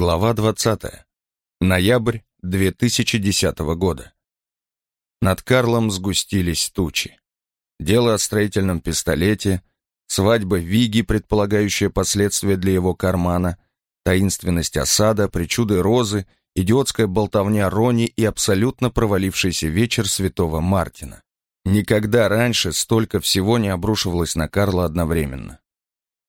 Глава 20. Ноябрь 2010 года. Над Карлом сгустились тучи. Дело о строительном пистолете, свадьба Виги, предполагающая последствия для его кармана, таинственность осада, причуды Розы, идиотская болтовня Рони и абсолютно провалившийся вечер святого Мартина. Никогда раньше столько всего не обрушивалось на Карла одновременно.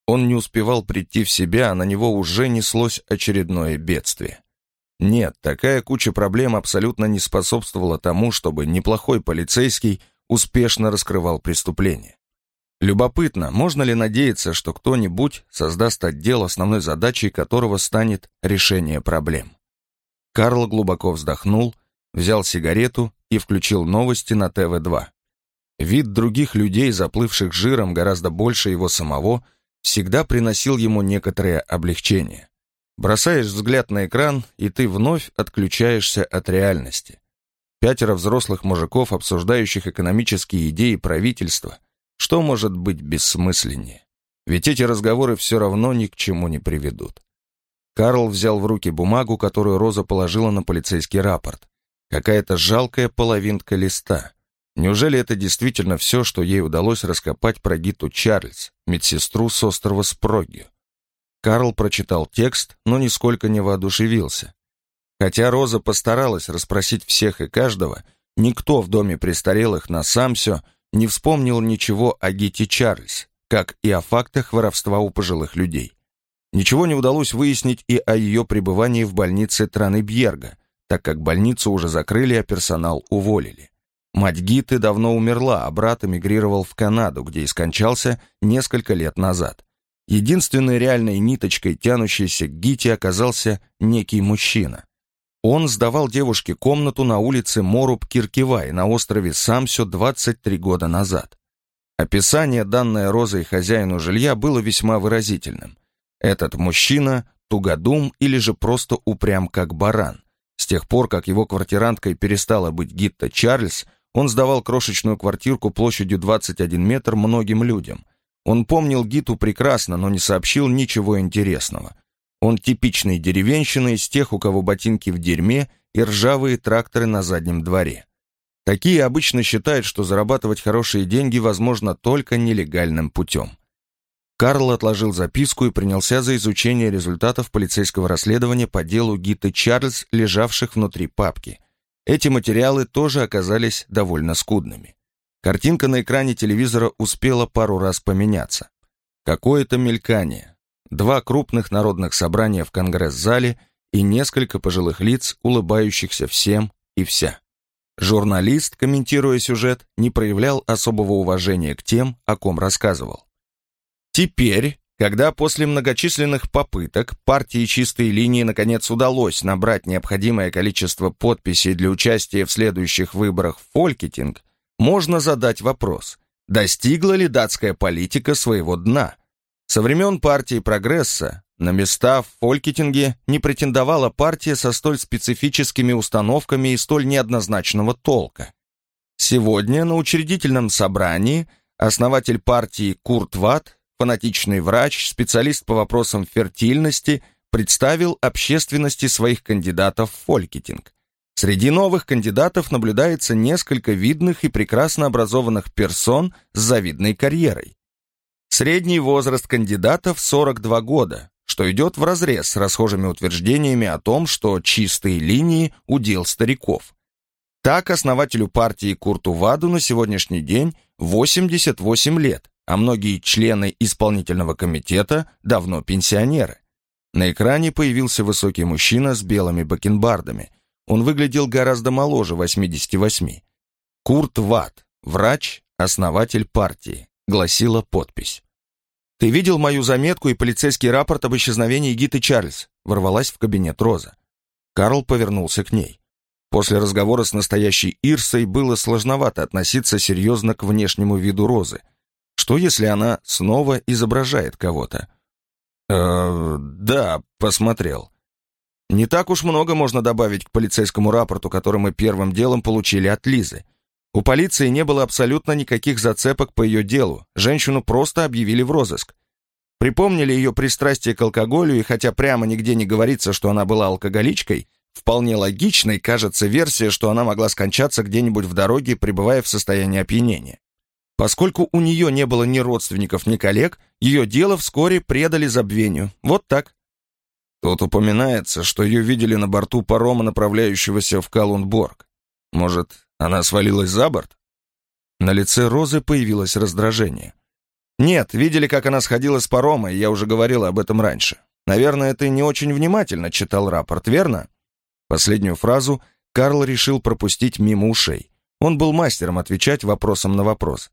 Он не успевал прийти в себя, а на него уже неслось очередное бедствие. Нет, такая куча проблем абсолютно не способствовала тому, чтобы неплохой полицейский успешно раскрывал преступление. Любопытно, можно ли надеяться, что кто-нибудь создаст отдел, основной задачей которого станет решение проблем. Карл глубоко вздохнул, взял сигарету и включил новости на ТВ-2. Вид других людей, заплывших жиром гораздо больше его самого – всегда приносил ему некоторое облегчение. Бросаешь взгляд на экран, и ты вновь отключаешься от реальности. Пятеро взрослых мужиков, обсуждающих экономические идеи правительства. Что может быть бессмысленнее? Ведь эти разговоры все равно ни к чему не приведут. Карл взял в руки бумагу, которую Роза положила на полицейский рапорт. Какая-то жалкая половинка листа. Неужели это действительно все, что ей удалось раскопать про Гиту Чарльз, медсестру с острова Спроги? Карл прочитал текст, но нисколько не воодушевился. Хотя Роза постаралась расспросить всех и каждого, никто в доме престарелых на Самсё не вспомнил ничего о Гите Чарльз, как и о фактах воровства у пожилых людей. Ничего не удалось выяснить и о ее пребывании в больнице Траны-Бьерга, так как больницу уже закрыли, а персонал уволили. Мать Гиты давно умерла, а брат эмигрировал в Канаду, где и скончался несколько лет назад. Единственной реальной ниточкой, тянущейся к Гите, оказался некий мужчина. Он сдавал девушке комнату на улице Моруб Киркивай на острове Самсё 23 года назад. Описание, данное Розой хозяину жилья, было весьма выразительным. Этот мужчина – тугодум или же просто упрям как баран. С тех пор, как его квартиранткой перестала быть Гитта Чарльз – он сдавал крошечную квартирку площадью 21 метр многим людям. Он помнил Гиту прекрасно, но не сообщил ничего интересного. Он типичный деревенщина из тех, у кого ботинки в дерьме и ржавые тракторы на заднем дворе. Такие обычно считают, что зарабатывать хорошие деньги возможно только нелегальным путем. Карл отложил записку и принялся за изучение результатов полицейского расследования по делу Гиты Чарльз, лежавших внутри папки – эти материалы тоже оказались довольно скудными. Картинка на экране телевизора успела пару раз поменяться. Какое-то мелькание. Два крупных народных собрания в Конгресс-зале и несколько пожилых лиц, улыбающихся всем и вся. Журналист, комментируя сюжет, не проявлял особого уважения к тем, о ком рассказывал. Теперь когда после многочисленных попыток партии «Чистые линии» наконец удалось набрать необходимое количество подписей для участия в следующих выборах в Фолькетинг, можно задать вопрос, достигла ли датская политика своего дна? Со времен партии «Прогресса» на места в Фолькетинге не претендовала партия со столь специфическими установками и столь неоднозначного толка. Сегодня на учредительном собрании основатель партии Курт Ватт фанатичный врач, специалист по вопросам фертильности, представил общественности своих кандидатов в фолькетинг. Среди новых кандидатов наблюдается несколько видных и прекрасно образованных персон с завидной карьерой. Средний возраст кандидатов 42 года, что идет вразрез с расхожими утверждениями о том, что чистые линии – удел стариков. Так, основателю партии Курту Ваду на сегодняшний день 88 лет, а многие члены исполнительного комитета давно пенсионеры. На экране появился высокий мужчина с белыми бакенбардами. Он выглядел гораздо моложе 88. Курт Ватт, врач, основатель партии, гласила подпись. «Ты видел мою заметку и полицейский рапорт об исчезновении Гиты Чарльз?» ворвалась в кабинет Роза. Карл повернулся к ней. После разговора с настоящей Ирсой было сложновато относиться серьезно к внешнему виду Розы – что, если она снова изображает кого-то? Э, да, посмотрел. Не так уж много можно добавить к полицейскому рапорту, который мы первым делом получили от Лизы. У полиции не было абсолютно никаких зацепок по ее делу. Женщину просто объявили в розыск. Припомнили ее пристрастие к алкоголю, и хотя прямо нигде не говорится, что она была алкоголичкой, вполне логичной кажется версия, что она могла скончаться где-нибудь в дороге, пребывая в состоянии опьянения. Поскольку у нее не было ни родственников, ни коллег, ее дело вскоре предали забвению. Вот так. Тут упоминается, что ее видели на борту парома, направляющегося в Калунборг. Может, она свалилась за борт? На лице Розы появилось раздражение. «Нет, видели, как она сходила с парома, и я уже говорил об этом раньше. Наверное, ты не очень внимательно читал рапорт, верно?» Последнюю фразу Карл решил пропустить мимо ушей. Он был мастером отвечать вопросом на вопрос.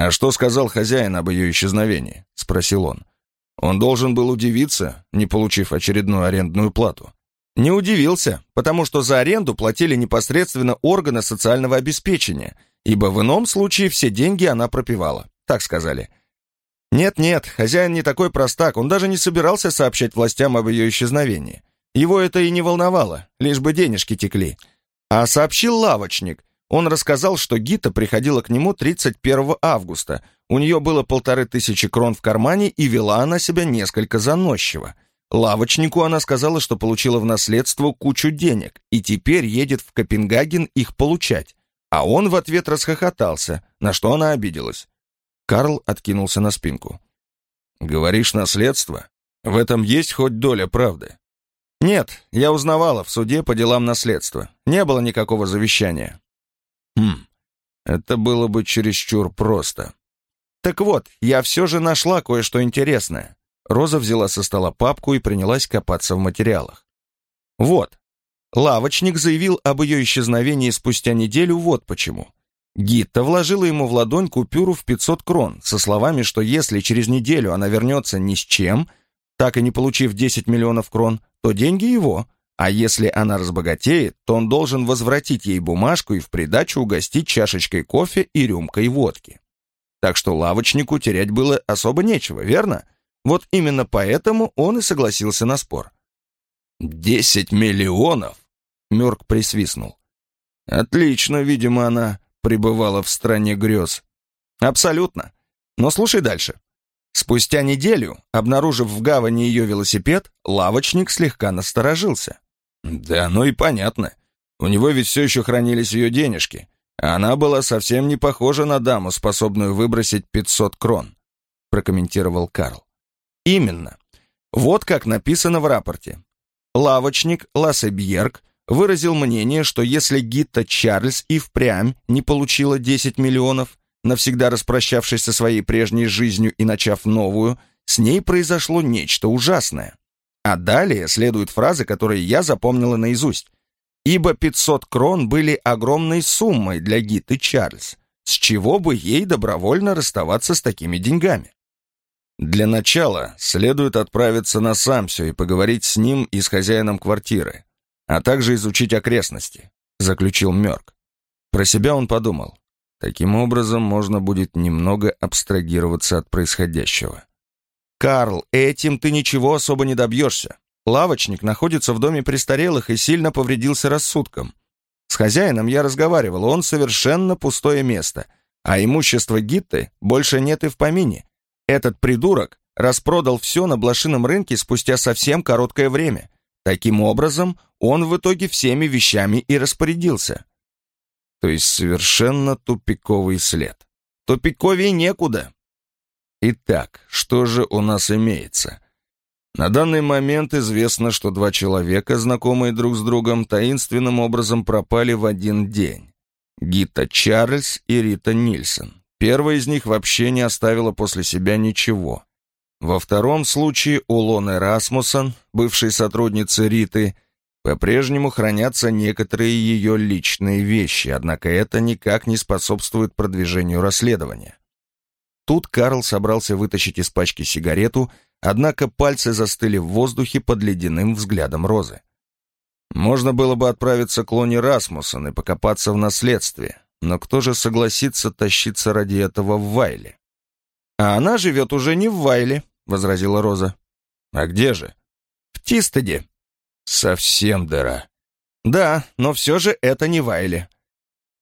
«А что сказал хозяин об ее исчезновении?» — спросил он. Он должен был удивиться, не получив очередную арендную плату. Не удивился, потому что за аренду платили непосредственно органы социального обеспечения, ибо в ином случае все деньги она пропивала, так сказали. Нет-нет, хозяин не такой простак, он даже не собирался сообщать властям об ее исчезновении. Его это и не волновало, лишь бы денежки текли. А сообщил лавочник. Он рассказал, что Гита приходила к нему 31 августа. У нее было полторы тысячи крон в кармане, и вела она себя несколько заносчиво. Лавочнику она сказала, что получила в наследство кучу денег, и теперь едет в Копенгаген их получать. А он в ответ расхохотался, на что она обиделась. Карл откинулся на спинку. «Говоришь, наследство? В этом есть хоть доля правды?» «Нет, я узнавала в суде по делам наследства. Не было никакого завещания». «Хм, это было бы чересчур просто». «Так вот, я все же нашла кое-что интересное». Роза взяла со стола папку и принялась копаться в материалах. «Вот. Лавочник заявил об ее исчезновении спустя неделю вот почему. Гитта вложила ему в ладонь купюру в 500 крон со словами, что если через неделю она вернется ни с чем, так и не получив 10 миллионов крон, то деньги его, а если она разбогатеет, то он должен возвратить ей бумажку и в придачу угостить чашечкой кофе и рюмкой водки. Так что лавочнику терять было особо нечего, верно? Вот именно поэтому он и согласился на спор. «Десять миллионов?» — Мёрк присвистнул. «Отлично, видимо, она пребывала в стране грез. Абсолютно. Но слушай дальше. Спустя неделю, обнаружив в гавани ее велосипед, лавочник слегка насторожился. Да, ну и понятно. У него ведь все еще хранились ее денежки. А она была совсем не похожа на даму, способную выбросить 500 крон, прокомментировал Карл. Именно. Вот как написано в рапорте. Лавочник Лассебьерк выразил мнение, что если Гитта Чарльз и впрямь не получила 10 миллионов, навсегда распрощавшись со своей прежней жизнью и начав новую, с ней произошло нечто ужасное. А далее следуют фразы, которые я запомнила наизусть. «Ибо 500 крон были огромной суммой для Гитты Чарльз, с чего бы ей добровольно расставаться с такими деньгами?» Для начала следует отправиться на Самсю и поговорить с ним и с хозяином квартиры а также изучить окрестности», — заключил Мёрк. Про себя он подумал. Таким образом, можно будет немного абстрагироваться от происходящего. «Карл, этим ты ничего особо не добьешься. Лавочник находится в доме престарелых и сильно повредился рассудком. С хозяином я разговаривал, он совершенно пустое место, а имущество Гитты больше нет и в помине. Этот придурок распродал все на блошином рынке спустя совсем короткое время. Таким образом, он в итоге всеми вещами и распорядился. То есть совершенно тупиковый след. Тупиковей некуда. Итак, что же у нас имеется? На данный момент известно, что два человека, знакомые друг с другом, таинственным образом пропали в один день. Гита Чарльз и Рита Нильсон. Первая из них вообще не оставила после себя ничего. Во втором случае у Лоны Расмуссен, бывшей сотрудницы Риты, по-прежнему хранятся некоторые ее личные вещи, однако это никак не способствует продвижению расследования. Тут Карл собрался вытащить из пачки сигарету, однако пальцы застыли в воздухе под ледяным взглядом Розы. Можно было бы отправиться к Лоне Расмуссен и покопаться в наследстве, но кто же согласится тащиться ради этого в Вайле? А она живет уже не в Вайле, возразила Роза. «А где же?» «В Тистеде». «Совсем дыра». «Да, но все же это не Вайли».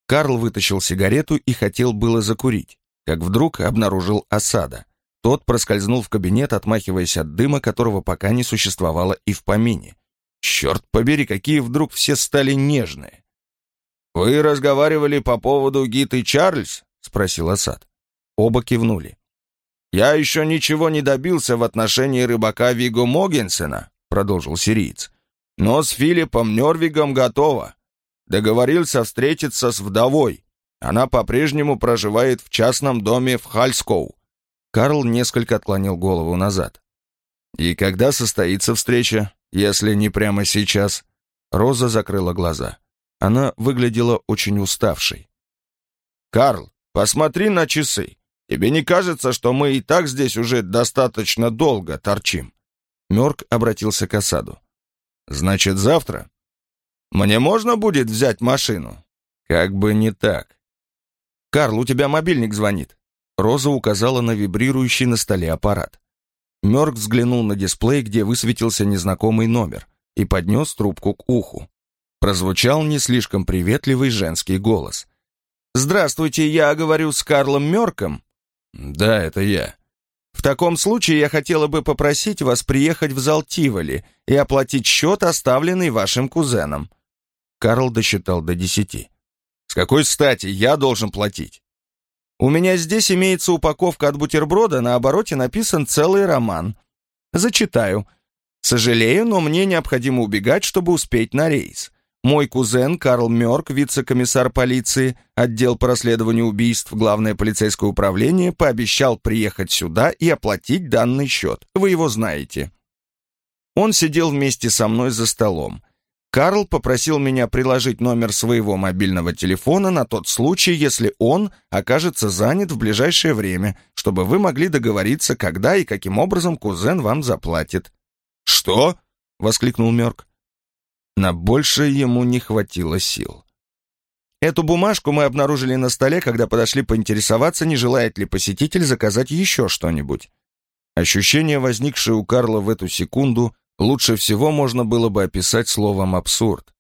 Карл вытащил сигарету и хотел было закурить, как вдруг обнаружил осада. Тот проскользнул в кабинет, отмахиваясь от дыма, которого пока не существовало и в помине. Черт побери, какие вдруг все стали нежные. «Вы разговаривали по поводу Гиты Чарльз?» — спросил Асад. Оба кивнули. «Я еще ничего не добился в отношении рыбака Виго Могенсена», — продолжил сириец. «Но с Филиппом Нервигом готово. Договорился встретиться с вдовой. Она по-прежнему проживает в частном доме в Хальскоу». Карл несколько отклонил голову назад. «И когда состоится встреча, если не прямо сейчас?» Роза закрыла глаза. Она выглядела очень уставшей. «Карл, посмотри на часы. Тебе не кажется, что мы и так здесь уже достаточно долго торчим?» Мёрк обратился к осаду. «Значит, завтра? Мне можно будет взять машину?» «Как бы не так». «Карл, у тебя мобильник звонит». Роза указала на вибрирующий на столе аппарат. Мёрк взглянул на дисплей, где высветился незнакомый номер, и поднес трубку к уху. Прозвучал не слишком приветливый женский голос. «Здравствуйте, я говорю с Карлом Мёрком?» «Да, это я». «В таком случае я хотела бы попросить вас приехать в зал Тиволи и оплатить счет, оставленный вашим кузеном». Карл досчитал до десяти. «С какой стати я должен платить?» «У меня здесь имеется упаковка от бутерброда, на обороте написан целый роман. Зачитаю. Сожалею, но мне необходимо убегать, чтобы успеть на рейс. Мой кузен Карл Мёрк, вице-комиссар полиции, отдел по расследованию убийств, главное полицейское управление, пообещал приехать сюда и оплатить данный счет. Вы его знаете. Он сидел вместе со мной за столом. Карл попросил меня приложить номер своего мобильного телефона на тот случай, если он окажется занят в ближайшее время, чтобы вы могли договориться, когда и каким образом кузен вам заплатит. «Что?» — воскликнул Мёрк. На большее ему не хватило сил. Эту бумажку мы обнаружили на столе, когда подошли поинтересоваться, не желает ли посетитель заказать еще что-нибудь. Ощущение, возникшее у Карла в эту секунду, лучше всего можно было бы описать словом «абсурд».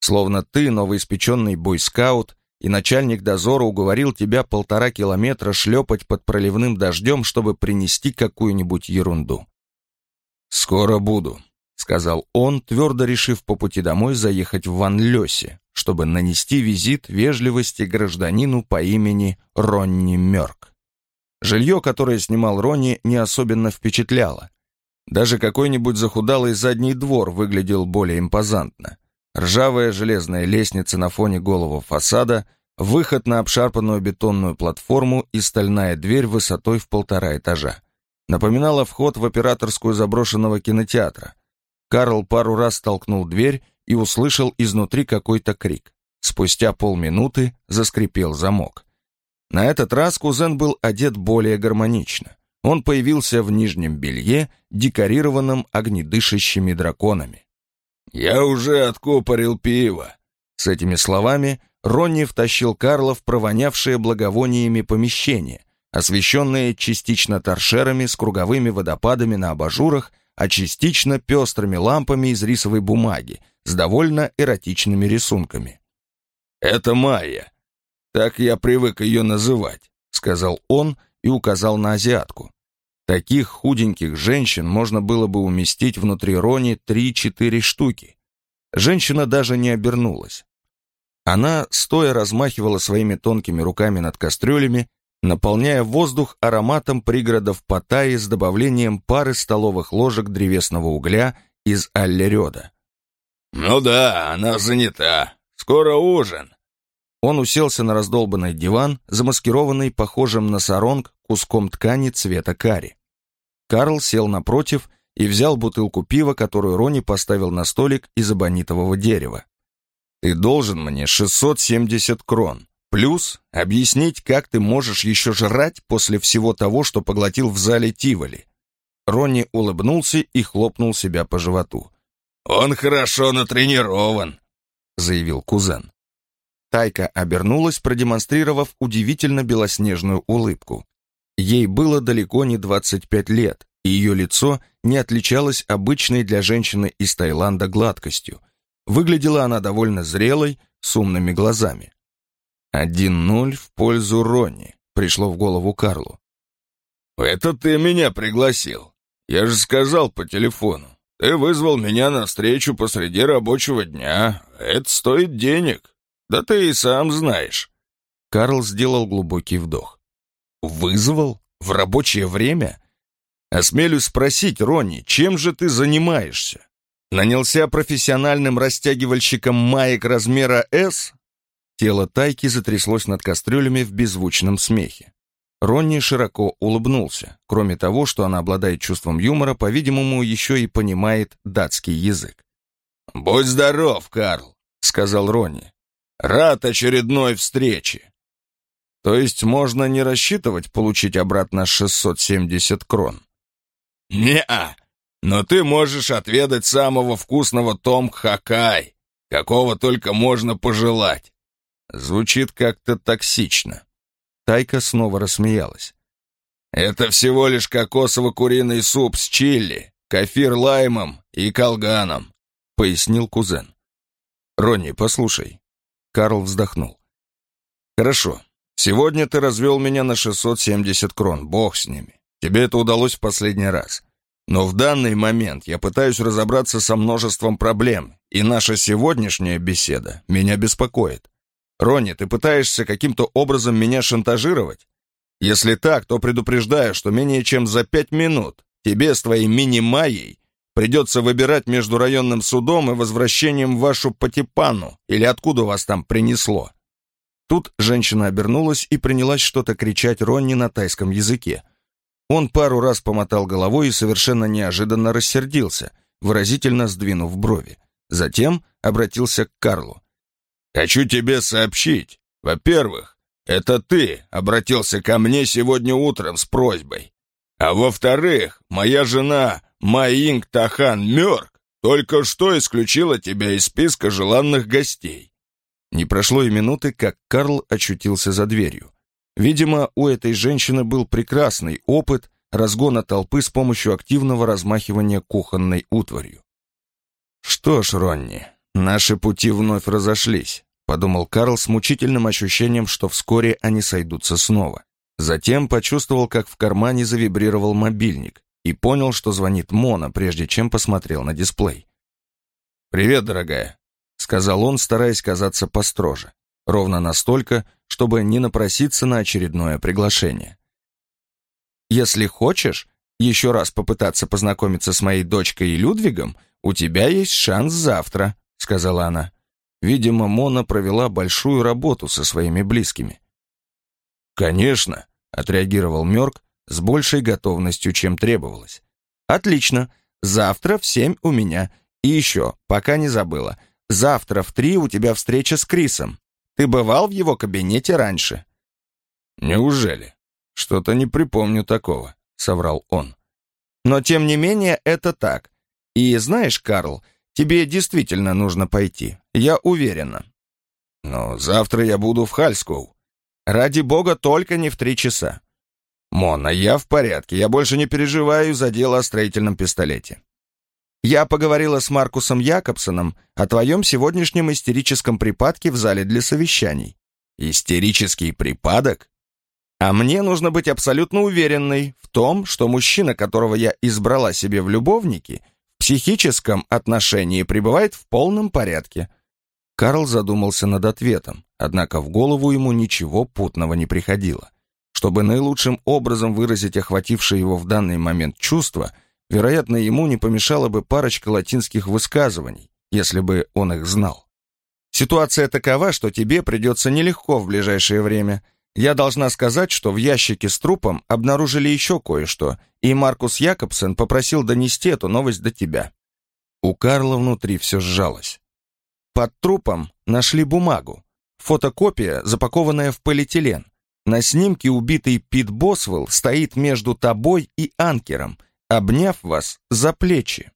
Словно ты, новоиспеченный бойскаут, и начальник дозора уговорил тебя полтора километра шлепать под проливным дождем, чтобы принести какую-нибудь ерунду. «Скоро буду», — сказал он, твердо решив по пути домой заехать в Ван Лёсе, чтобы нанести визит вежливости гражданину по имени Ронни Мёрк. Жилье, которое снимал Ронни, не особенно впечатляло. Даже какой-нибудь захудалый задний двор выглядел более импозантно. Ржавая железная лестница на фоне голого фасада, выход на обшарпанную бетонную платформу и стальная дверь высотой в полтора этажа. Напоминала вход в операторскую заброшенного кинотеатра — Карл пару раз толкнул дверь и услышал изнутри какой-то крик. Спустя полминуты заскрипел замок. На этот раз кузен был одет более гармонично. Он появился в нижнем белье, декорированном огнедышащими драконами. «Я уже откупорил пиво!» С этими словами Ронни втащил Карла в провонявшее благовониями помещение, освещенное частично торшерами с круговыми водопадами на абажурах а частично пестрыми лампами из рисовой бумаги с довольно эротичными рисунками. «Это Майя. Так я привык ее называть», — сказал он и указал на азиатку. Таких худеньких женщин можно было бы уместить внутри Рони три-четыре штуки. Женщина даже не обернулась. Она, стоя, размахивала своими тонкими руками над кастрюлями наполняя воздух ароматом пригородов Паттайи с добавлением пары столовых ложек древесного угля из аллереда. «Ну да, она занята. Скоро ужин». Он уселся на раздолбанный диван, замаскированный похожим на саронг куском ткани цвета кари. Карл сел напротив и взял бутылку пива, которую Рони поставил на столик из абонитового дерева. «Ты должен мне 670 крон. Плюс объяснить, как ты можешь еще жрать после всего того, что поглотил в зале Тиволи. Ронни улыбнулся и хлопнул себя по животу. «Он хорошо натренирован», — заявил кузен. Тайка обернулась, продемонстрировав удивительно белоснежную улыбку. Ей было далеко не 25 лет, и ее лицо не отличалось обычной для женщины из Таиланда гладкостью. Выглядела она довольно зрелой, с умными глазами. «Один ноль в пользу Ронни», — пришло в голову Карлу. «Это ты меня пригласил. Я же сказал по телефону. Ты вызвал меня на встречу посреди рабочего дня. Это стоит денег. Да ты и сам знаешь». Карл сделал глубокий вдох. «Вызвал? В рабочее время?» «Осмелюсь спросить, Ронни, чем же ты занимаешься? Нанялся профессиональным растягивальщиком маек размера «С»?» Тело Тайки затряслось над кастрюлями в беззвучном смехе. Ронни широко улыбнулся. Кроме того, что она обладает чувством юмора, по-видимому, еще и понимает датский язык. «Будь здоров, Карл», — сказал Ронни. «Рад очередной встрече». «То есть можно не рассчитывать получить обратно 670 крон?» «Не-а, но ты можешь отведать самого вкусного том хакай, какого только можно пожелать». Звучит как-то токсично. Тайка снова рассмеялась. «Это всего лишь кокосово-куриный суп с чили, кефир лаймом и колганом», — пояснил кузен. «Ронни, послушай». Карл вздохнул. «Хорошо. Сегодня ты развел меня на 670 крон, бог с ними. Тебе это удалось в последний раз. Но в данный момент я пытаюсь разобраться со множеством проблем, и наша сегодняшняя беседа меня беспокоит. Ронни, ты пытаешься каким-то образом меня шантажировать? Если так, то предупреждаю, что менее чем за пять минут тебе с твоей мини-майей придется выбирать между районным судом и возвращением в вашу Патипану, или откуда вас там принесло. Тут женщина обернулась и принялась что-то кричать Ронни на тайском языке. Он пару раз помотал головой и совершенно неожиданно рассердился, выразительно сдвинув брови. Затем обратился к Карлу. Хочу тебе сообщить. Во-первых, это ты обратился ко мне сегодня утром с просьбой. А во-вторых, моя жена Маинг Тахан Мёрк только что исключила тебя из списка желанных гостей. Не прошло и минуты, как Карл очутился за дверью. Видимо, у этой женщины был прекрасный опыт разгона толпы с помощью активного размахивания кухонной утварью. Что ж, Ронни, наши пути вновь разошлись подумал Карл с мучительным ощущением, что вскоре они сойдутся снова. Затем почувствовал, как в кармане завибрировал мобильник и понял, что звонит Мона, прежде чем посмотрел на дисплей. «Привет, дорогая», — сказал он, стараясь казаться построже, ровно настолько, чтобы не напроситься на очередное приглашение. «Если хочешь еще раз попытаться познакомиться с моей дочкой и Людвигом, у тебя есть шанс завтра», — сказала она. Видимо, Мона провела большую работу со своими близкими. «Конечно», — отреагировал Мёрк с большей готовностью, чем требовалось. «Отлично. Завтра в семь у меня. И еще, пока не забыла, завтра в три у тебя встреча с Крисом. Ты бывал в его кабинете раньше?» «Неужели? Что-то не припомню такого», — соврал он. «Но тем не менее это так. И знаешь, Карл, — Тебе действительно нужно пойти, я уверена. Но завтра я буду в Хальскоу. Ради бога, только не в три часа. Мона, я в порядке, я больше не переживаю за дело о строительном пистолете. Я поговорила с Маркусом Якобсоном о твоем сегодняшнем истерическом припадке в зале для совещаний. Истерический припадок? А мне нужно быть абсолютно уверенной в том, что мужчина, которого я избрала себе в любовники — психическом отношении пребывает в полном порядке. Карл задумался над ответом, однако в голову ему ничего путного не приходило. Чтобы наилучшим образом выразить охватившее его в данный момент чувство, вероятно, ему не помешала бы парочка латинских высказываний, если бы он их знал. Ситуация такова, что тебе придется нелегко в ближайшее время – я должна сказать, что в ящике с трупом обнаружили еще кое-что, и Маркус Якобсен попросил донести эту новость до тебя. У Карла внутри все сжалось. Под трупом нашли бумагу. Фотокопия, запакованная в полиэтилен. На снимке убитый Пит Босвелл стоит между тобой и анкером, обняв вас за плечи.